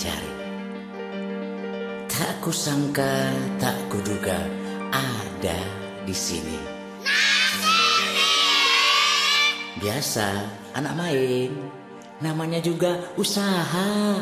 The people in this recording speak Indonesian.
cari. Tak kusangka, tak kuduga ada di sini. Biasa, anak main. Namanya juga usaha.